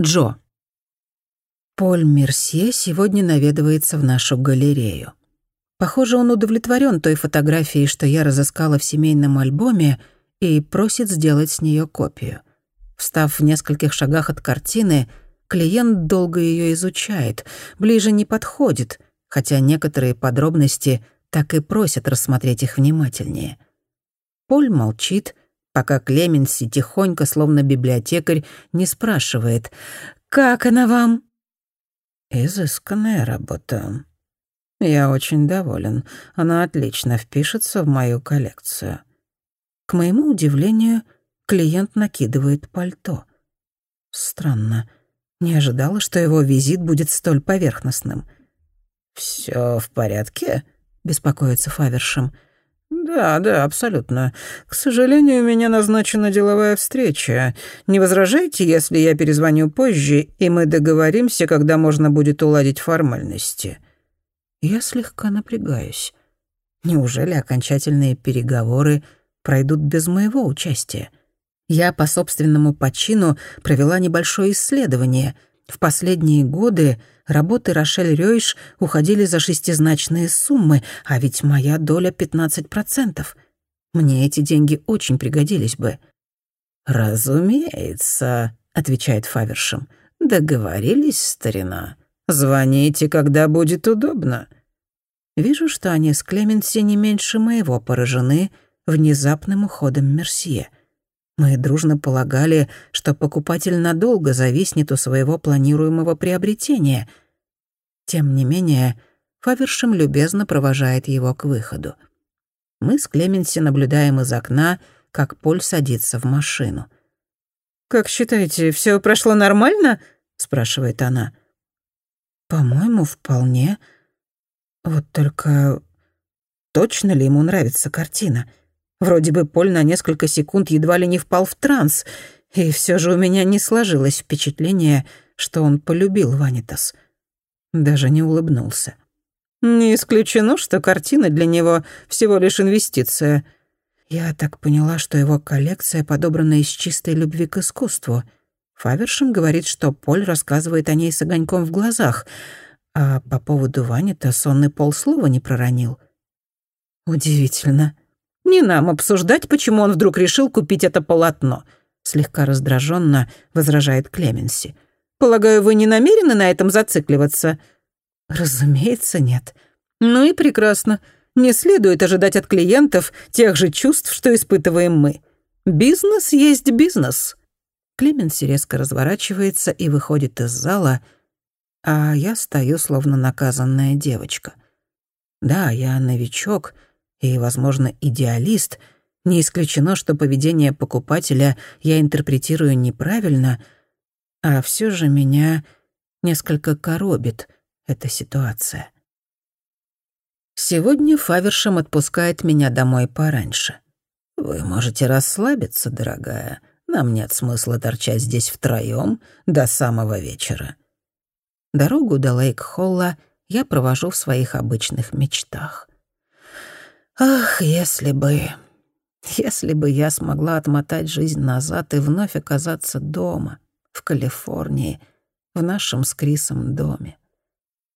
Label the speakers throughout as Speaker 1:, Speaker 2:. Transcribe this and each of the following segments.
Speaker 1: Джо. Поль Мерсье сегодня наведывается в нашу галерею. Похоже, он удовлетворен той фотографией, что я разыскала в семейном альбоме, и просит сделать с нее копию. Встав в нескольких шагах от картины, клиент долго ее изучает, ближе не подходит, хотя некоторые подробности так и просят рассмотреть их внимательнее. Поль молчит, пока Клеменси тихонько, словно библиотекарь, не спрашивает «Как она вам?»
Speaker 2: «Изысканная работа. Я очень доволен. Она отлично впишется в мою коллекцию».
Speaker 1: К моему удивлению, клиент накидывает пальто. Странно. Не ожидала, что его визит будет столь поверхностным.
Speaker 2: «Всё в порядке?»
Speaker 1: — беспокоится Фавершем.
Speaker 2: «Да, да, абсолютно. К сожалению, у меня назначена деловая встреча. Не возражайте, если я перезвоню позже, и мы договоримся, когда можно будет уладить формальности».
Speaker 1: Я слегка напрягаюсь. Неужели окончательные переговоры пройдут без моего участия? Я по собственному почину провела небольшое исследование. В последние годы работы Рошель Рёйш уходили за шестизначные суммы, а ведь моя доля 15%. Мне эти деньги очень пригодились бы.
Speaker 2: «Разумеется», — отвечает Фавершем. «Договорились, старина. Звоните, когда будет удобно».
Speaker 1: Вижу, что они с Клеменси не меньше моего поражены внезапным уходом Мерсье. Мы дружно полагали, что покупатель надолго зависнет у своего планируемого приобретения. Тем не менее, Фавершем любезно провожает его к выходу. Мы с Клеменси наблюдаем из окна, как Поль садится в машину.
Speaker 3: «Как считаете, все прошло нормально?» — спрашивает она.
Speaker 1: «По-моему, вполне. Вот только точно ли ему нравится картина?» Вроде бы Поль на несколько секунд едва ли не впал в транс, и все же у меня не сложилось впечатление, что он полюбил Ванитас. Даже не улыбнулся.
Speaker 3: «Не исключено, что картина для него всего лишь инвестиция».
Speaker 1: Я так поняла, что его коллекция подобрана из чистой любви к искусству. Фавершем говорит, что Поль рассказывает о ней с огоньком в глазах, а по поводу Ванита сонный полслова не проронил. Удивительно.
Speaker 3: Не нам обсуждать, почему он вдруг решил купить это полотно», — слегка раздраженно возражает Клеменси. «Полагаю, вы не намерены на этом зацикливаться?»
Speaker 1: «Разумеется, нет».
Speaker 3: «Ну и прекрасно. Не следует ожидать от клиентов тех же чувств, что испытываем мы. Бизнес есть бизнес».
Speaker 1: Клеменси резко разворачивается и выходит из зала, а я стою, словно наказанная девочка. Да, я новичок — и, возможно, идеалист, не исключено, что поведение покупателя я интерпретирую неправильно, а все же меня несколько коробит эта ситуация. Сегодня Фавершем отпускает меня домой пораньше.
Speaker 2: «Вы можете расслабиться, дорогая. Нам нет смысла торчать здесь втроём до самого вечера».
Speaker 1: Дорогу до Лейк-Холла я провожу в своих обычных мечтах. Ах, если бы... Если бы я смогла отмотать жизнь назад и вновь оказаться дома, в Калифорнии, в нашем с Крисом доме.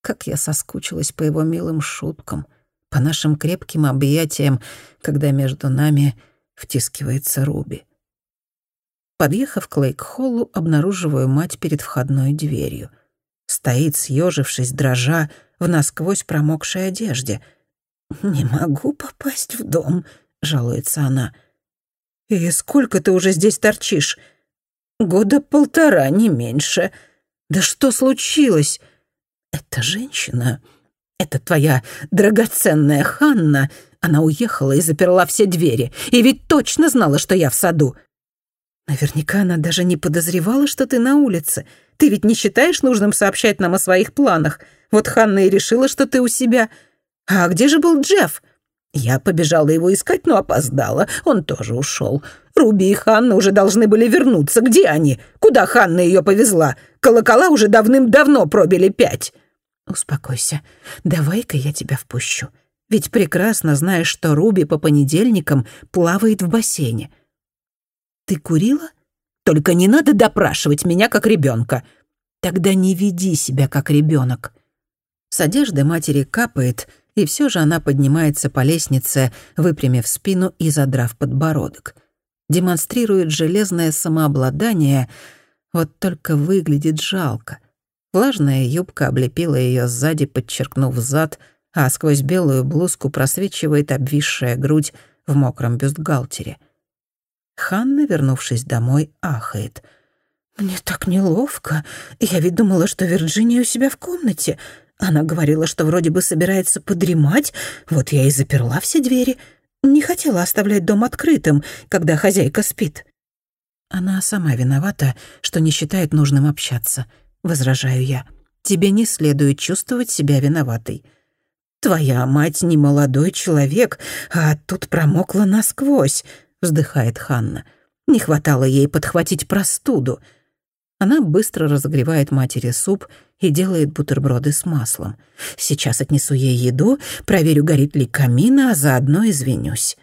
Speaker 1: Как я соскучилась по его милым шуткам, по нашим крепким объятиям, когда между нами втискивается Руби. Подъехав к Лейк-Холлу, обнаруживаю мать перед входной дверью. Стоит, съежившись, дрожа, в насквозь промокшей одежде — «Не могу попасть в дом», — жалуется она.
Speaker 3: «И сколько ты уже здесь торчишь?»
Speaker 2: «Года полтора, не меньше».
Speaker 3: «Да что случилось?»
Speaker 2: «Эта женщина, это твоя драгоценная Ханна, она уехала и заперла все двери, и ведь точно знала, что я в саду».
Speaker 3: «Наверняка она даже не подозревала, что ты на улице. Ты ведь не считаешь нужным сообщать нам о своих планах? Вот Ханна и решила, что ты у себя...» «А где же был Джефф?»
Speaker 2: Я побежала его искать, но опоздала. Он тоже ушел. Руби и Ханна уже должны были вернуться. Где они? Куда Ханна ее повезла? Колокола уже давным-давно пробили пять.
Speaker 1: Успокойся. Давай-ка я тебя впущу. Ведь прекрасно знаешь, что Руби по понедельникам плавает в бассейне. Ты курила? Только не надо допрашивать меня как ребенка. Тогда не веди себя как ребенок. С одежды матери капает, и все же она поднимается по лестнице, выпрямив спину и задрав подбородок. Демонстрирует железное самообладание, вот только выглядит жалко. Влажная юбка облепила ее сзади, подчеркнув зад, а сквозь белую блузку просвечивает обвисшая грудь в мокром бюстгальтере. Ханна, вернувшись домой, ахает. «Мне так неловко. Я ведь думала, что Вирджиния у себя в комнате. Она говорила, что вроде бы собирается подремать, вот я и заперла все двери. Не хотела оставлять дом открытым, когда хозяйка спит». «Она сама виновата, что не считает нужным общаться», — возражаю я. «Тебе не следует чувствовать себя виноватой». «Твоя мать не молодой человек, а тут промокла насквозь», — вздыхает Ханна. «Не хватало ей подхватить простуду». Она быстро разогревает матери суп и делает бутерброды с маслом. Сейчас отнесу ей еду, проверю, горит ли камин, а заодно извинюсь.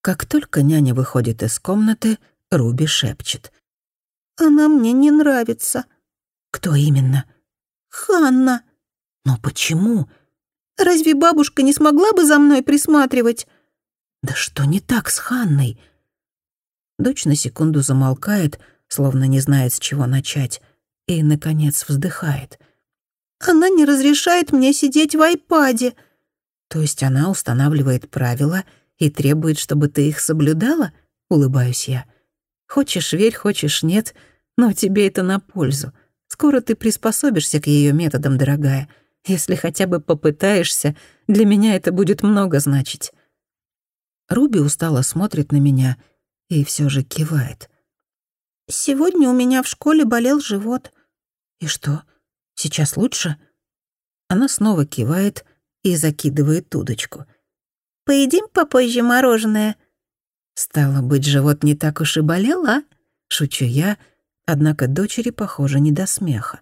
Speaker 1: Как только няня выходит из комнаты, Руби шепчет. «Она мне не нравится». «Кто именно?» «Ханна». «Но почему?» «Разве бабушка не смогла бы за мной присматривать?» «Да что не так с Ханной?» Дочь на секунду замолкает, словно не знает, с чего начать, и, наконец, вздыхает. «Она не разрешает мне сидеть в айпаде». «То есть она устанавливает правила и требует, чтобы ты их соблюдала?» — улыбаюсь я. «Хочешь — верь, хочешь — нет, но тебе это на пользу. Скоро ты приспособишься к ее методам, дорогая. Если хотя бы попытаешься, для меня это будет много значить». Руби устало смотрит на меня и все же кивает. «Сегодня у меня в школе болел живот». «И что, сейчас лучше?» Она снова кивает и закидывает удочку. «Поедим попозже мороженое?» «Стало быть, живот не так уж и болел, а?» Шучу я, однако дочери, похоже, не до смеха.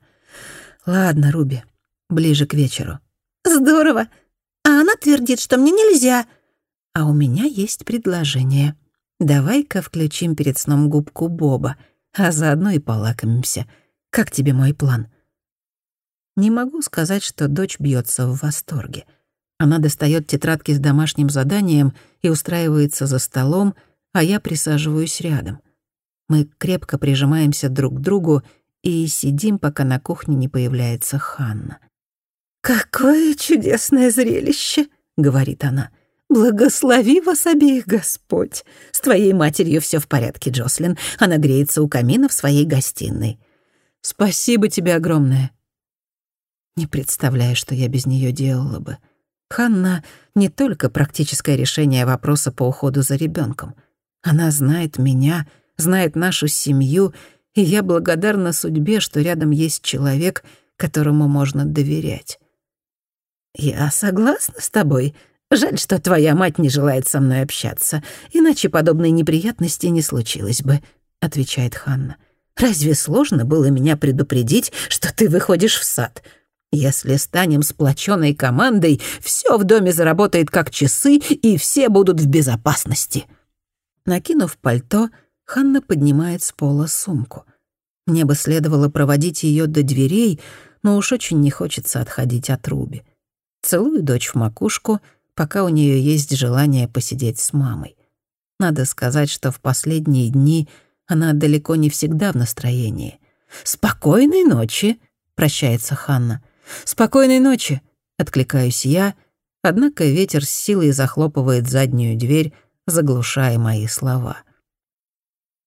Speaker 1: «Ладно, Руби, ближе к вечеру». «Здорово! А она твердит, что мне нельзя». «А у меня есть предложение. Давай-ка включим перед сном губку Боба, а заодно и полакомимся. Как тебе мой план?» Не могу сказать, что дочь бьется в восторге. Она достает тетрадки с домашним заданием и устраивается за столом, а я присаживаюсь рядом. Мы крепко прижимаемся друг к другу и сидим, пока на кухне не появляется Ханна. «Какое чудесное зрелище!» — говорит она. «Благослови вас обеих, Господь! С твоей матерью все в порядке, Джослин. Она греется у камина в своей гостиной. Спасибо тебе огромное!» Не представляю, что я без нее делала бы. Ханна — не только практическое решение вопроса по уходу за ребенком. Она знает меня, знает нашу семью, и я благодарна судьбе, что рядом есть человек, которому можно доверять. «Я согласна с тобой. Жаль, что твоя мать не желает со мной общаться, иначе подобной неприятности не случилось бы», — отвечает Ханна. «Разве сложно было меня предупредить, что ты выходишь в сад? Если станем сплоченной командой, все в доме заработает как часы, и все будут в безопасности». Накинув пальто, Ханна поднимает с пола сумку. Мне бы следовало проводить ее до дверей, но уж очень не хочется отходить от Руби. Целую дочь в макушку, пока у нее есть желание посидеть с мамой. Надо сказать, что в последние дни она далеко не всегда в настроении. «Спокойной ночи!» — прощается Ханна. «Спокойной ночи!» — откликаюсь я, однако ветер с силой захлопывает заднюю дверь, заглушая мои слова.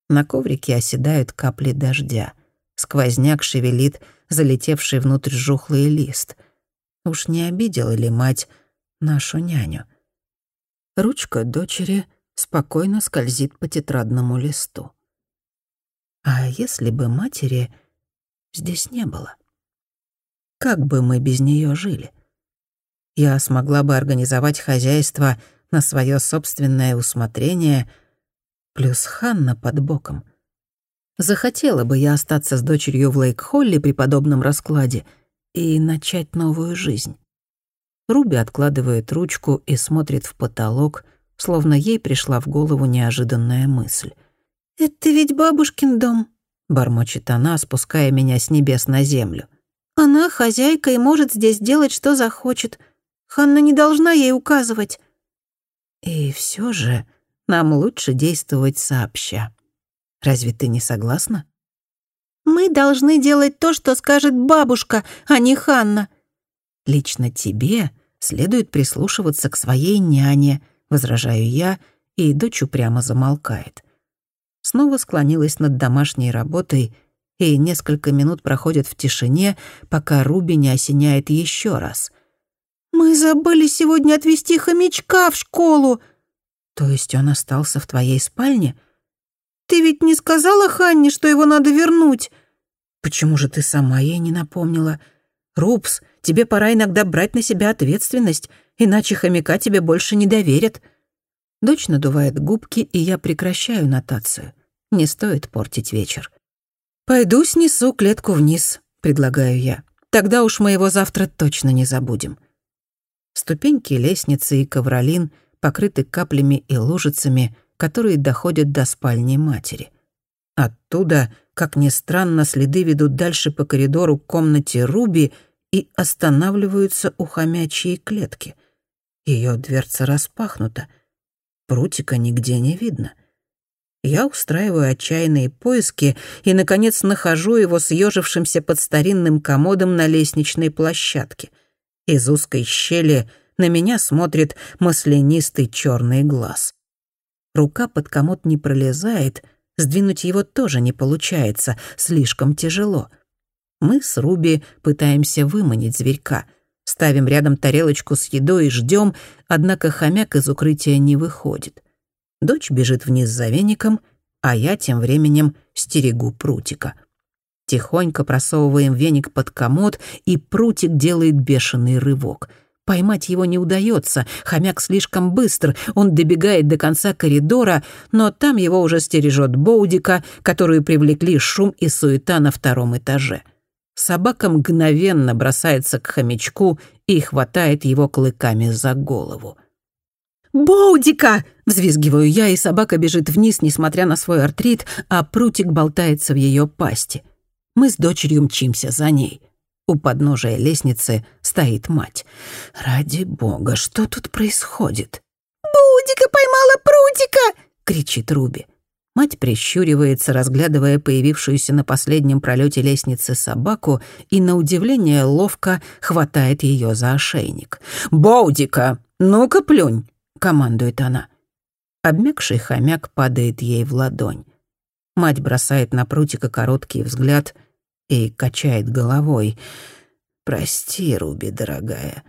Speaker 1: На коврике оседают капли дождя. Сквозняк шевелит залетевший внутрь жухлый лист. Уж не обидела ли мать нашу няню? Ручка дочери спокойно скользит по тетрадному листу. А если бы матери здесь не было? Как бы мы без нее жили? Я смогла бы организовать хозяйство на свое собственное усмотрение, плюс Ханна под боком. Захотела бы я остаться с дочерью в Лейк-Холле при подобном раскладе и начать новую жизнь. Руби откладывает ручку и смотрит в потолок, словно ей пришла в голову неожиданная мысль.
Speaker 3: «Это ведь бабушкин дом», — бормочет она, спуская меня с небес на землю. «Она хозяйка и может здесь делать, что захочет. Ханна не должна ей указывать».
Speaker 1: И все же нам лучше действовать сообща. Разве ты не согласна?
Speaker 3: Мы должны делать то, что скажет бабушка, а не Ханна.
Speaker 1: Лично тебе следует прислушиваться к своей няне, возражаю я, и дочь упрямо замолкает. Снова склонилась над домашней работой, и несколько минут проходят в тишине, пока Руби не осеняет еще раз.
Speaker 3: «Мы забыли сегодня отвезти хомячка в школу!»
Speaker 1: «То есть он остался в твоей спальне?»
Speaker 3: «Ты ведь не сказала Ханне, что его надо вернуть?»
Speaker 1: «Почему же ты сама ей не напомнила? Рупс, тебе пора иногда брать на себя ответственность, иначе хомяка тебе больше не доверят». Дочь надувает губки, и я прекращаю нотацию. Не стоит портить вечер. «Пойду снесу клетку вниз», — предлагаю я. «Тогда уж мы его завтра точно не забудем». Ступеньки лестницы и ковролин покрыты каплями и лужицами, которые доходят до спальни матери. Оттуда, как ни странно, следы ведут дальше по коридору к комнате Руби и останавливаются у хомячьей клетки. Ее дверца распахнута. Прутика нигде не видно. Я устраиваю отчаянные поиски и, наконец, нахожу его съежившимся под старинным комодом на лестничной площадке. Из узкой щели на меня смотрит маслянистый черный глаз. Рука под комод не пролезает — Сдвинуть его тоже не получается, слишком тяжело. Мы с Руби пытаемся выманить зверька. Ставим рядом тарелочку с едой и ждем, однако хомяк из укрытия не выходит. Дочь бежит вниз за веником, а я тем временем стерегу прутика. Тихонько просовываем веник под комод, и прутик делает бешеный рывок — Поймать его не удается, хомяк слишком быстр, он добегает до конца коридора, но там его уже стережет Боудика, которую привлекли шум и суета на втором этаже. Собака мгновенно бросается к хомячку и хватает его клыками за голову.
Speaker 3: «Боудика!»
Speaker 1: — взвизгиваю я, и собака бежит вниз, несмотря на свой артрит, а прутик болтается в ее пасти. Мы с дочерью мчимся за ней. У подножия лестницы стоит мать. «Ради бога, что тут происходит?»
Speaker 3: «Будика поймала прутика!»
Speaker 1: — кричит Руби. Мать прищуривается, разглядывая появившуюся на последнем пролете лестницы собаку, и на удивление ловко хватает ее за ошейник. «Боудика, ну-ка плюнь!» — командует она. Обмякший хомяк падает ей в ладонь. Мать бросает на прутика короткий взгляд — и качает головой. «Прости, Руби, дорогая».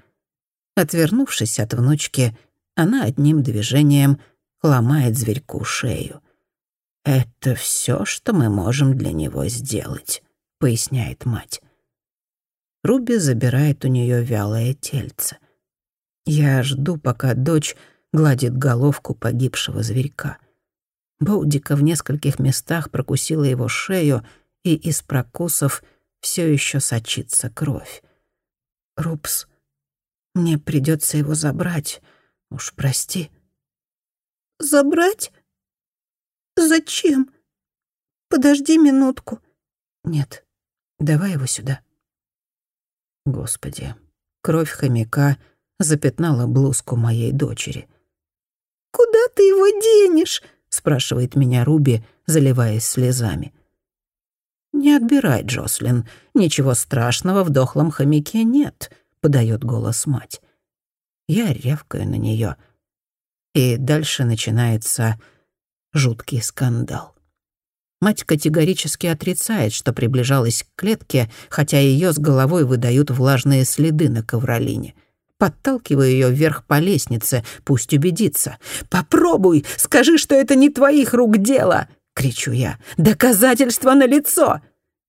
Speaker 1: Отвернувшись от внучки, она одним движением ломает зверьку шею. «Это все, что мы можем для него сделать», — поясняет мать. Руби забирает у нее вялое тельце. Я жду, пока дочь гладит головку погибшего зверька. Боудика в нескольких местах прокусила его шею — и из прокусов все еще сочится кровь. «Рупс, мне придется его забрать. Уж прости».
Speaker 3: «Забрать? Зачем? Подожди минутку».
Speaker 1: «Нет, давай его сюда». Господи, кровь хомяка запятнала блузку моей дочери.
Speaker 3: «Куда ты его денешь?»
Speaker 1: — спрашивает меня Руби, заливаясь слезами. «Не отбирай, Джослин. Ничего страшного в дохлом хомяке нет», — подает голос мать. Я рявкаю на нее, и дальше начинается жуткий скандал. Мать категорически отрицает, что приближалась к клетке, хотя ее с головой выдают влажные следы на ковролине. Подталкиваю ее вверх по лестнице, пусть убедится. «Попробуй! Скажи, что это не твоих рук дело!» — кричу я. «Доказательства налицо!»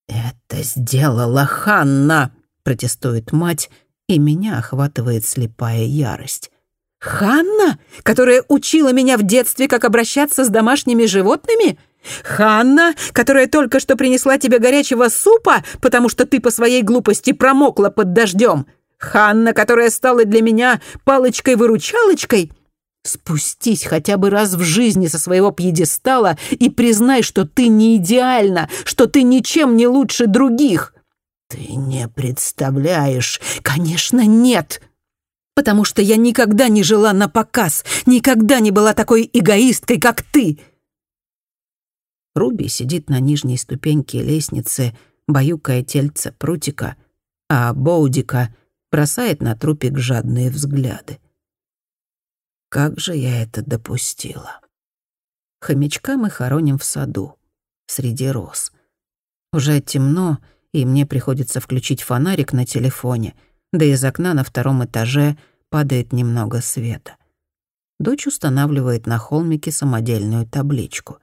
Speaker 1: «Это сделала Ханна!» — протестует мать, и меня охватывает слепая ярость. «Ханна, которая учила меня в детстве, как обращаться с домашними животными? Ханна, которая только что принесла тебе горячего супа, потому что ты по своей глупости промокла под дождем? Ханна, которая стала для меня палочкой-выручалочкой? Спустись хотя бы раз в жизни со своего пьедестала и признай, что ты не идеальна, что ты ничем не лучше других. Ты не представляешь. Конечно, нет. Потому что я никогда не жила на показ, никогда не была такой эгоисткой, как ты. Руби сидит на нижней ступеньке лестницы, баюкая тельце прутика, а Боудика бросает на трупик жадные взгляды. Как же я это допустила? Хомячка мы хороним в саду, среди роз. Уже темно, и мне приходится включить фонарик на телефоне, да из окна на втором этаже падает немного света. Дочь устанавливает на холмике самодельную табличку.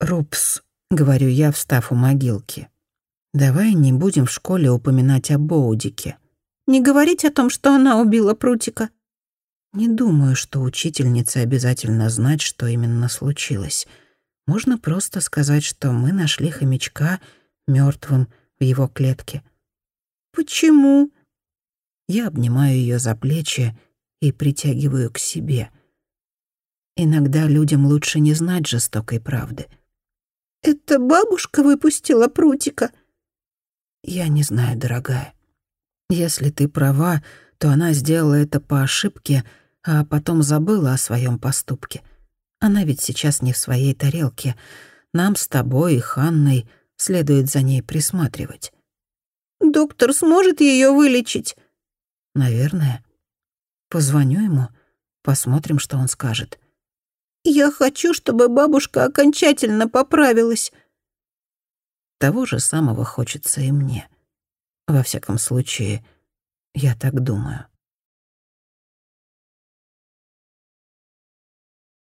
Speaker 1: «Рупс», — говорю я, встав у могилки, — «давай не будем в школе упоминать о Боудике».
Speaker 3: «Не говорить о том, что она убила Прутика»,
Speaker 1: не думаю, что учительнице обязательно знать, что именно случилось. Можно просто сказать, что мы нашли хомячка мертвым в его клетке.
Speaker 3: «Почему?»
Speaker 1: Я обнимаю ее за плечи и притягиваю к себе. Иногда людям лучше не знать жестокой правды.
Speaker 3: «Это бабушка выпустила прутика?»
Speaker 1: «Я не знаю, дорогая. Если ты права, то она сделала это по ошибке — а потом забыла о своем поступке. Она ведь сейчас не в своей тарелке. Нам с тобой и Ханной следует за ней присматривать.
Speaker 3: Доктор сможет ее вылечить?
Speaker 1: Наверное. Позвоню ему, посмотрим, что он скажет.
Speaker 3: Я хочу, чтобы бабушка окончательно поправилась.
Speaker 1: Того же самого хочется и мне. Во всяком случае, я так думаю.